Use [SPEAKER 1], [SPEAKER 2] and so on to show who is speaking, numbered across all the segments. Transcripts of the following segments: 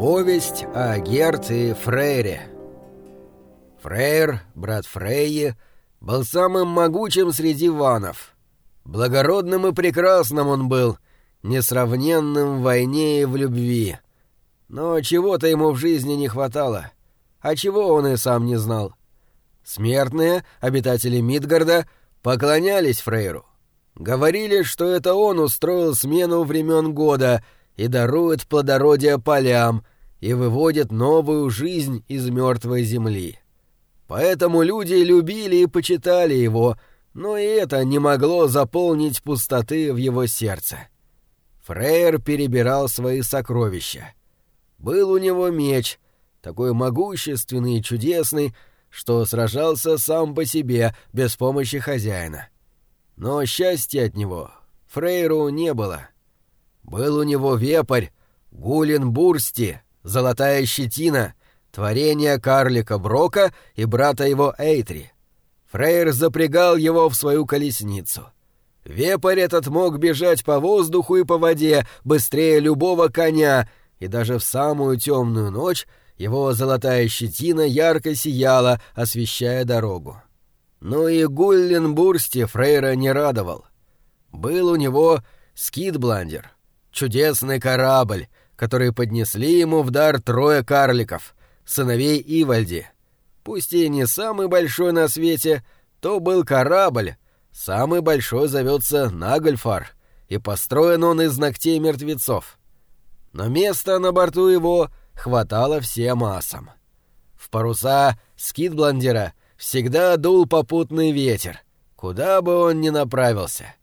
[SPEAKER 1] Повесть о Герт и Фрейре. Фрейр, брат Фрейи, был самым могучим среди ванов. Благородным и прекрасным он был, несравненным в войне и в любви. Но чего-то ему в жизни не хватало, а чего он и сам не знал. Смертные, обитатели Мидгарда, поклонялись Фрейру. Говорили, что это он устроил смену времен года и дарует плодородие полям и выводит новую жизнь из мертвой земли. Поэтому люди любили и почитали его, но и это не могло заполнить пустоты в его сердце. Фрейр перебирал свои сокровища. Был у него меч, такой могущественный и чудесный, что сражался сам по себе, без помощи хозяина. Но счастья от него Фрейру не было. Был у него вепрь, Гулин Бурсти, золотая щетина, творение карлика Брока и брата его Эйтри. Фрейр запрягал его в свою колесницу. Вепрь этот мог бежать по воздуху и по воде быстрее любого коня, и даже в самую темную ночь его золотая щетина ярко сияла, освещая дорогу. Но и Гулленбурсти Фрейра не радовал. Был у него скидбландер, чудесный корабль, который поднесли ему в дар трое карликов, сыновей Ивальди. Пусть и не самый большой на свете, то был корабль, самый большой зовется Нагльфар, и построен он из ногтей мертвецов. Но места на борту его хватало всем массам. В паруса скидбландера всегда дул попутный ветер, куда бы он ни направился.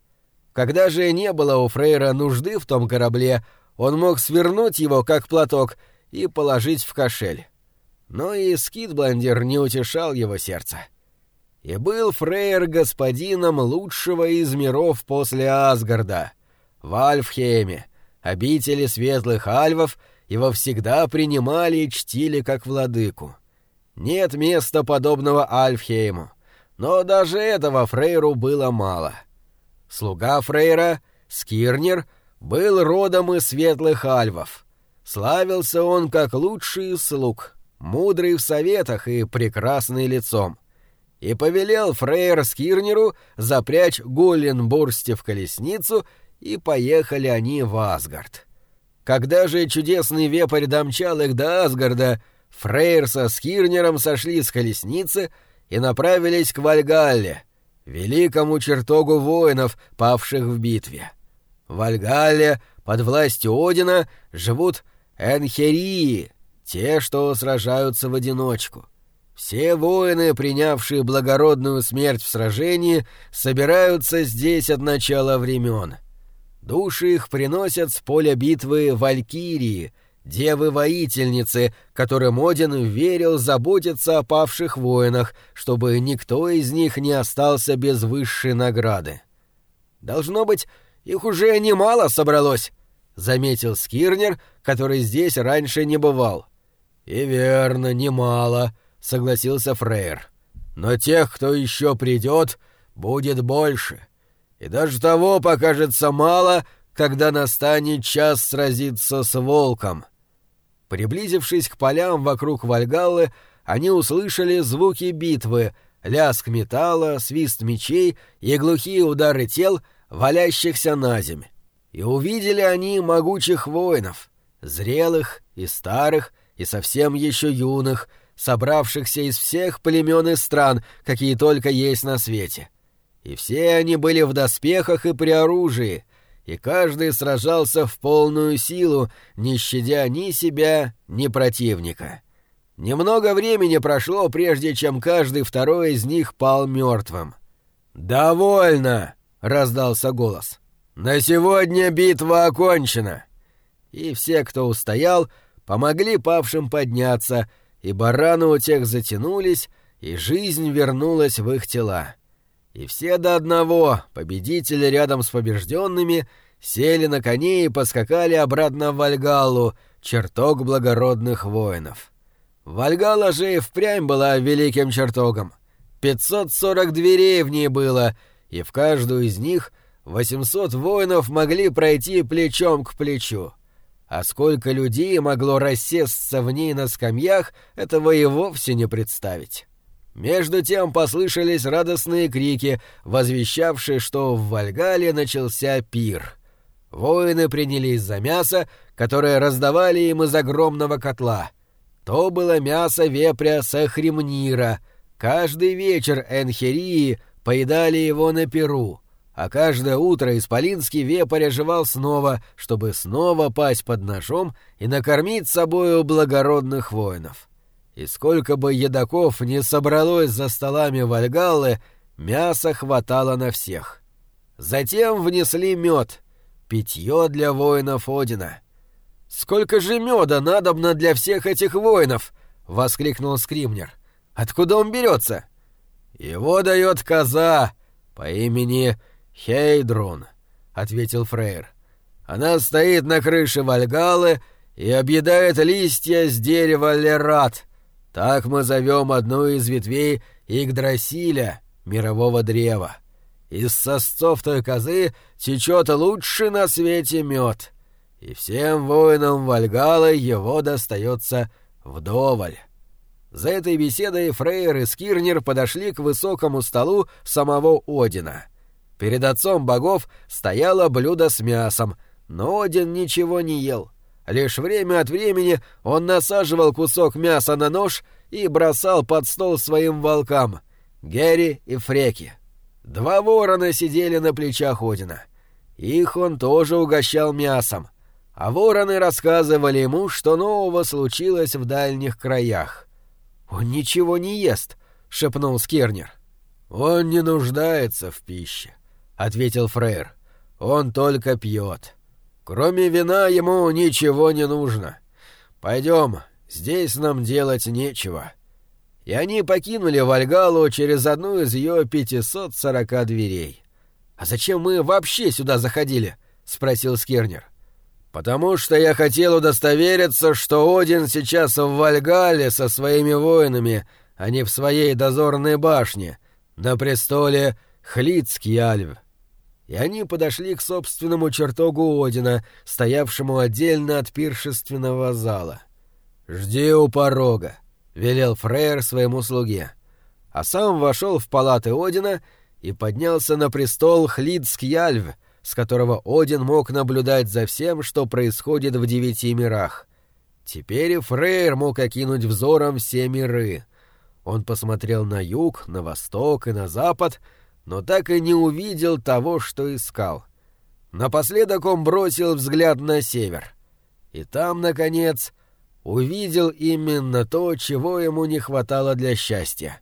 [SPEAKER 1] Когда же не было у Фрейра нужды в том корабле, он мог свернуть его, как платок, и положить в кошель. Но и скидбландер не утешал его сердце. И был Фрейр господином лучшего из миров после Асгарда, в Альфхейме, обители светлых альвов — его всегда принимали и чтили как владыку. Нет места подобного Альфхейму, но даже этого Фрейру было мало. Слуга Фрейра, Скирнер, был родом из светлых альвов. Славился он как лучший слуг, мудрый в советах и прекрасный лицом. И повелел Фрейр Скирнеру запрячь Гулленбурсти в колесницу, и поехали они в Асгард. Когда же чудесный вепрь домчал их до Асгарда, Фрейр со Скирнером сошли с колесницы и направились к Вальгалле, великому чертогу воинов, павших в битве. В Вальгалле, под властью Одина, живут энхерии, те, что сражаются в одиночку. Все воины, принявшие благородную смерть в сражении, собираются здесь от начала времен — Души их приносят с поля битвы валькирии, девы-воительницы, которым Один верил заботиться о павших воинах, чтобы никто из них не остался без высшей награды. «Должно быть, их уже немало собралось», — заметил Скирнер, который здесь раньше не бывал. «И верно, немало», — согласился Фрейр. «Но тех, кто еще придет, будет больше. И даже того покажется мало, когда настанет час сразиться с волком. Приблизившись к полям вокруг Вальгаллы, они услышали звуки битвы, лязг металла, свист мечей и глухие удары тел, валящихся на земь. И увидели они могучих воинов, зрелых и старых, и совсем еще юных, собравшихся из всех племен и стран, какие только есть на свете. И все они были в доспехах и при оружии, и каждый сражался в полную силу, не щадя ни себя, ни противника. Немного времени прошло, прежде чем каждый второй из них пал мертвым. «Довольно!» — раздался голос. «На сегодня битва окончена!» И все, кто устоял, помогли павшим подняться, и бараны у тех затянулись, и жизнь вернулась в их тела. И все до одного, победители рядом с побежденными, сели на коней и поскакали обратно в Вальгаллу, чертог благородных воинов. Вальгалла же и впрямь была великим чертогом. 540 дверей в ней было, и в каждую из них 800 воинов могли пройти плечом к плечу. а сколько людей могло рассесться в ней на скамьях, этого и вовсе не представить. Между тем послышались радостные крики, возвещавшие, что в Вальгале начался пир. Воины принялись за мясо, которое раздавали им из огромного котла. То было мясо вепря Сахримнира. Каждый вечер Энхерии поедали его на перу, а каждое утро исполинский вепрь оживал снова, чтобы снова пасть под ножом и накормить собою благородных воинов. И сколько бы едоков не собралось за столами Вальгаллы, мяса хватало на всех. Затем внесли мед, питье для воинов Одина. «Сколько же меда надобно для всех этих воинов!» — воскликнул Скримнер. «Откуда он берется?» «Его дает коза по имени Хейдрун», — ответил Фрейр. «Она стоит на крыше Вальгалы и объедает листья с дерева Лерат, так мы зовем одну из ветвей Игдрасиля, мирового древа. Из сосцов той козы течет лучший на свете мед, и всем воинам Вальгала его достается вдоволь. За этой беседой Фрейер и Скирнер подошли к высокому столу самого Одина. Перед отцом богов стояло блюдо с мясом, но Один ничего не ел — Лишь время от времени он насаживал кусок мяса на нож и бросал под стол своим волкам — Герри и Фреки. Два ворона сидели на плечах Одина. Их он тоже угощал мясом, а вороны рассказывали ему, что нового случилось в дальних краях. «Он ничего не ест», — шепнул Скернер. «Он не нуждается в пище», — ответил Фрейр. «Он только пьет». Кроме вина ему ничего не нужно. Пойдем, здесь нам делать нечего. И они покинули Вальгалу через одну из ее 540 дверей. А зачем мы вообще сюда заходили? спросил Скернер. Потому что я хотел удостовериться, что Один сейчас в Вальгале со своими воинами, а не в своей дозорной башне, на престоле Хлицкий Альв и они подошли к собственному чертогу Одина, стоявшему отдельно от пиршественного зала. «Жди у порога», — велел Фрейр своему слуге. А сам вошел в палаты Одина и поднялся на престол Хлидскьяльв, с которого Один мог наблюдать за всем, что происходит в девяти мирах. Теперь Фрейр мог окинуть взором все миры. Он посмотрел на юг, на восток и на запад — но так и не увидел того, что искал. Напоследок он бросил взгляд на север. И там, наконец, увидел именно то, чего ему не хватало для счастья.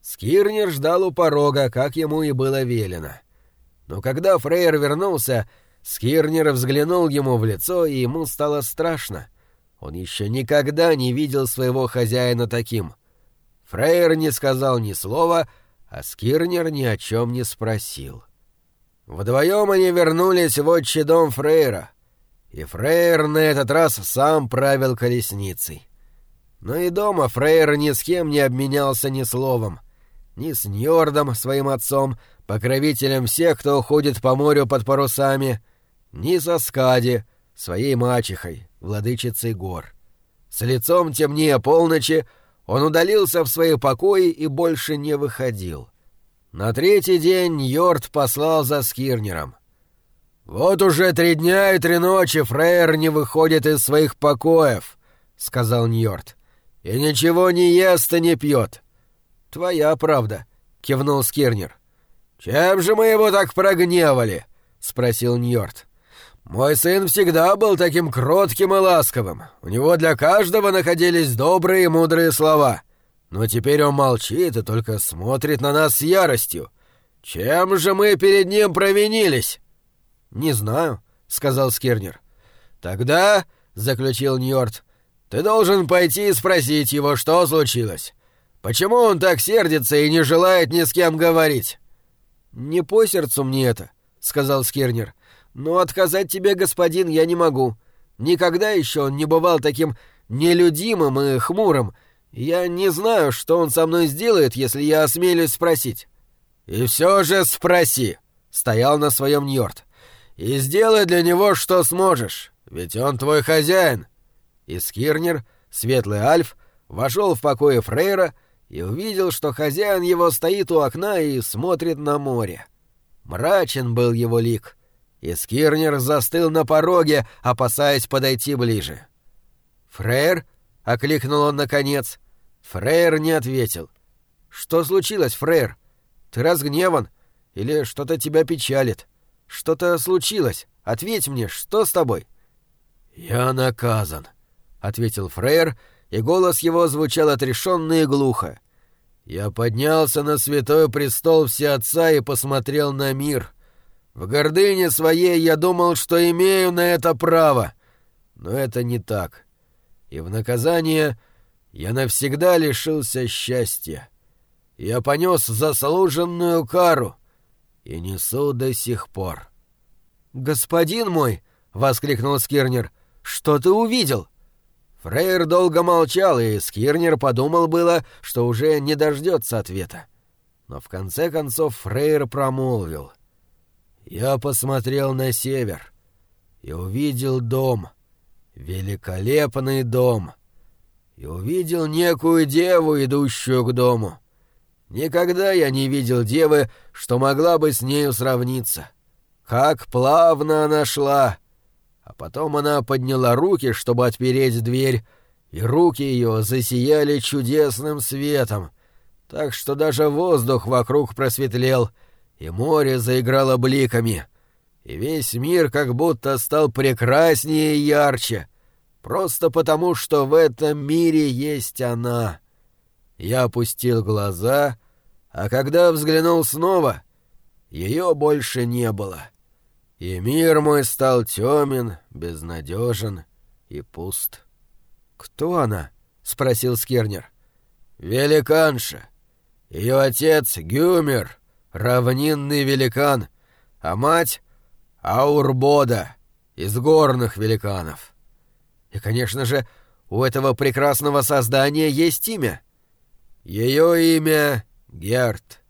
[SPEAKER 1] Скирнер ждал у порога, как ему и было велено. Но когда Фрейер вернулся, Скирнер взглянул ему в лицо, и ему стало страшно. Он еще никогда не видел своего хозяина таким. Фрейер не сказал ни слова, — а Скирнер ни о чем не спросил. Вдвоем они вернулись в отчий дом Фрейра, и Фрейр на этот раз сам правил колесницей. Но и дома Фрейр ни с кем не обменялся ни словом. Ни с Ньордом, своим отцом, покровителем всех, кто уходит по морю под парусами, ни со Скади, своей мачехой, владычицей гор. С лицом темнее полночи он удалился в свои покои и больше не выходил. На третий день Йорд послал за Скирнером. «Вот уже три дня и три ночи Фрейер не выходит из своих покоев», — сказал Ньорд. «И ничего не ест и не пьет». «Твоя правда», — кивнул Скирнер. «Чем же мы его так прогневали?» — спросил Ньорд. Мой сын всегда был таким кротким и ласковым. У него для каждого находились добрые и мудрые слова. Но теперь он молчит и только смотрит на нас с яростью. Чем же мы перед ним провинились? Не знаю, сказал Скирнер. Тогда, заключил Ньорд, ты должен пойти и спросить его, что случилось. Почему он так сердится и не желает ни с кем говорить? Не по сердцу мне это, сказал Скирнер. Но отказать тебе, господин, я не могу. Никогда еще он не бывал таким нелюдимым и хмурым. Я не знаю, что он со мной сделает, если я осмелюсь спросить». «И все же спроси», — стоял на своем Ньорд. «И сделай для него, что сможешь. Ведь он твой хозяин!» И Скирнер, светлый Альф, вошел в покои Фрейра и увидел, что хозяин его стоит у окна и смотрит на море. Мрачен был его лик, и Скирнер застыл на пороге, опасаясь подойти ближе. «Фрейр?» — окликнул он наконец. Фрейр не ответил. «Что случилось, Фрейр? Ты разгневан? Или что-то тебя печалит? Что-то случилось? Ответь мне, что с тобой?» «Я наказан», — ответил Фрейр, и голос его звучал отрешенно и глухо. «Я поднялся на святой престол Всеотца и посмотрел на мир. В гордыне своей я думал, что имею на это право, но это не так. И в наказание я навсегда лишился счастья. Я понес заслуженную кару и несу до сих пор». «Господин мой!» — воскликнул Скирнер — что ты увидел?» Фрейр долго молчал, и Скирнер подумал было, что уже не дождется ответа. Но в конце концов Фрейр промолвил. «Я посмотрел на север и увидел дом, великолепный дом, и увидел некую деву, идущую к дому. Никогда я не видел девы, что могла бы с нею сравниться. Как плавно она шла!» А потом она подняла руки, чтобы отпереть дверь, и руки ее засияли чудесным светом, так что даже воздух вокруг просветлел, и море заиграло бликами, и весь мир как будто стал прекраснее и ярче, просто потому, что в этом мире есть она. Я опустил глаза, а когда взглянул снова, ее больше не было. — и мир мой стал темен, безнадежен и пуст. «Кто она?» — спросил Скернер. «Великанша. Ее отец — Гюмер, равнинный великан, а мать — Аурбода, из горных великанов. И, конечно же, у этого прекрасного создания есть имя. Ее имя — Герт».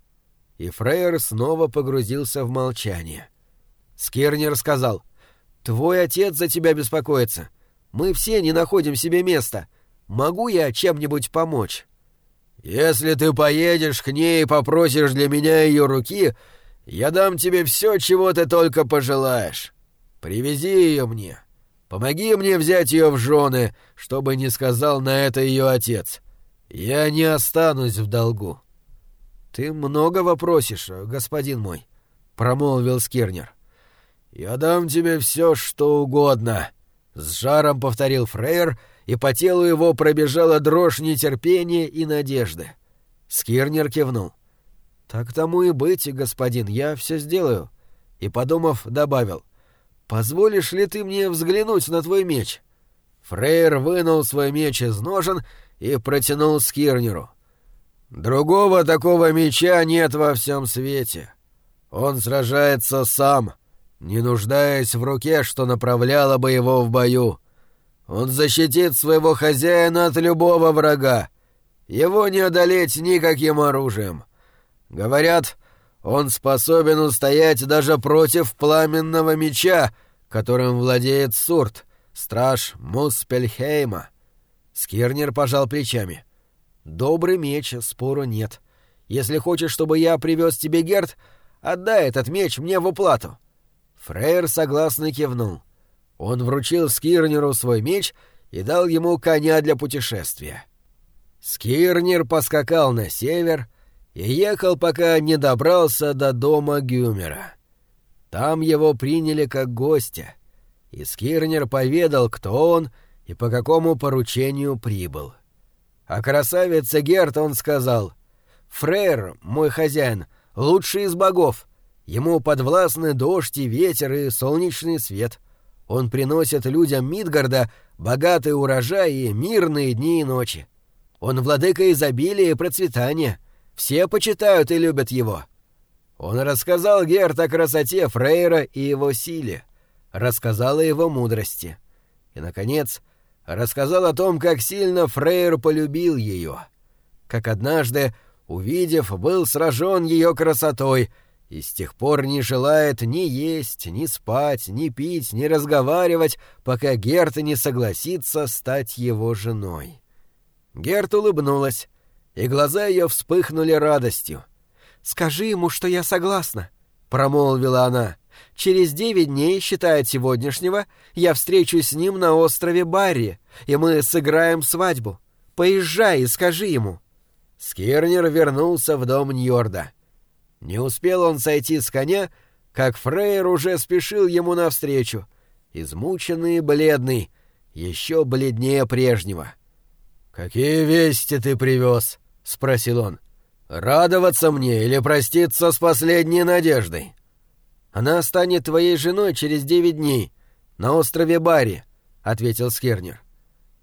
[SPEAKER 1] И Фрейер снова погрузился в молчание. Скернер сказал, «Твой отец за тебя беспокоится. Мы все не находим себе места. Могу я чем-нибудь помочь?» «Если ты поедешь к ней и попросишь для меня ее руки, я дам тебе все, чего ты только пожелаешь. Привези ее мне. Помоги мне взять ее в жены, чтобы не сказал на это ее отец. Я не останусь в долгу». «Ты много вопросишь, господин мой», — промолвил Скернер. «Я дам тебе все, что угодно», — с жаром повторил Фрейер, и по телу его пробежала дрожь нетерпения и надежды. Скирнер кивнул. «Так тому и быть, господин, я все сделаю». И, подумав, добавил. «Позволишь ли ты мне взглянуть на твой меч?» Фрейер вынул свой меч из ножен и протянул Скирнеру. «Другого такого меча нет во всем свете. Он сражается сам, не нуждаясь в руке, что направляла бы его в бою. Он защитит своего хозяина от любого врага. Его не одолеть никаким оружием. Говорят, он способен устоять даже против пламенного меча, которым владеет Сурт, страж Муспельхейма. Скирнер пожал плечами. «Добрый меч, спору нет. Если хочешь, чтобы я привез тебе Герд, отдай этот меч мне в уплату. Фрейр согласно кивнул. Он вручил Скирнеру свой меч и дал ему коня для путешествия. Скирнер поскакал на север и ехал, пока не добрался до дома Гюмера. Там его приняли как гостя, и Скирнер поведал, кто он и по какому поручению прибыл. А красавице Герт он сказал, «Фрейр, мой хозяин, лучший из богов, Ему подвластны дождь и ветер и солнечный свет. Он приносит людям Мидгарда богатый урожай и мирные дни и ночи. Он владыка изобилия и процветания. Все почитают и любят его. Он рассказал Герт о красоте Фрейра и его силе. Рассказал о его мудрости. И, наконец, рассказал о том, как сильно Фрейр полюбил ее. Как однажды, увидев, был сражен ее красотой — и с тех пор не желает ни есть, ни спать, ни пить, ни разговаривать, пока Герт не согласится стать его женой. Герт улыбнулась, и глаза ее вспыхнули радостью. «Скажи ему, что я согласна», — промолвила она. «Через девять дней, считая сегодняшнего, я встречусь с ним на острове Барри, и мы сыграем свадьбу. Поезжай и скажи ему». Скирнер вернулся в дом Ньорда. Не успел он сойти с коня, как Фрейер уже спешил ему навстречу, измученный и бледный, еще бледнее прежнего. «Какие вести ты привез?» — спросил он. «Радоваться мне или проститься с последней надеждой?» «Она станет твоей женой через девять дней, на острове Барри», — ответил Скернер.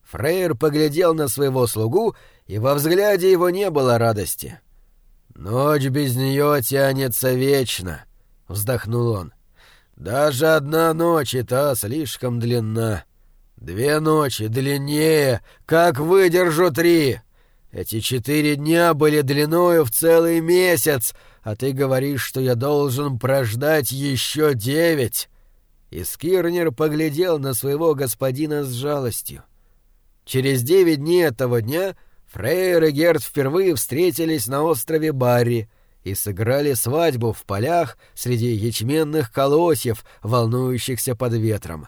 [SPEAKER 1] Фрейер поглядел на своего слугу, и во взгляде его не было радости. «Ночь без нее тянется вечно», — вздохнул он. «Даже одна ночь и та слишком длинна. Две ночи длиннее, как выдержу три. Эти четыре дня были длиною в целый месяц, а ты говоришь, что я должен прождать еще девять». И Скирнер поглядел на своего господина с жалостью. Через девять дней этого дня — Фрейер и Герд впервые встретились на острове Барри и сыграли свадьбу в полях среди ячменных колосьев, волнующихся под ветром.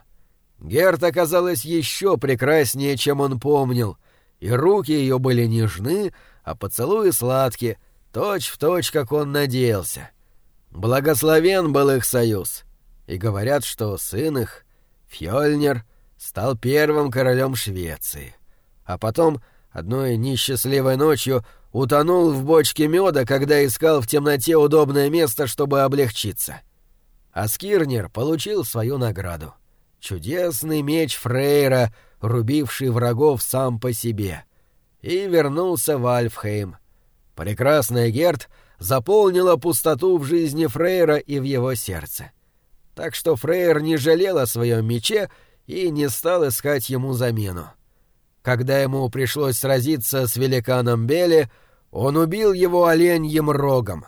[SPEAKER 1] Герд оказалась еще прекраснее, чем он помнил, и руки ее были нежны, а поцелуи сладкие, точь в точь, как он надеялся. Благословен был их союз, и говорят, что сын их, Фьольнер, стал первым королем Швеции. А потом одной несчастливой ночью утонул в бочке меда, когда искал в темноте удобное место, чтобы облегчиться. А Скирнер получил свою награду. Чудесный меч Фрейра, рубивший врагов сам по себе. И вернулся в Альфхейм. Прекрасная Герт заполнила пустоту в жизни Фрейра и в его сердце. Так что Фрейр не жалел о своем мече и не стал искать ему замену. Когда ему пришлось сразиться с великаном Бели, он убил его оленьим рогом.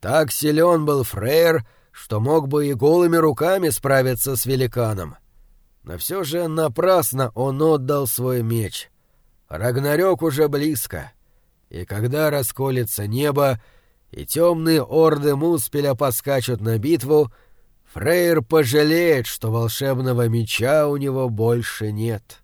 [SPEAKER 1] Так силен был Фрейр, что мог бы и голыми руками справиться с великаном. Но все же напрасно он отдал свой меч. Рагнарёк уже близко, и когда расколется небо, и темные орды Муспеля поскачут на битву, Фрейр пожалеет, что волшебного меча у него больше нет».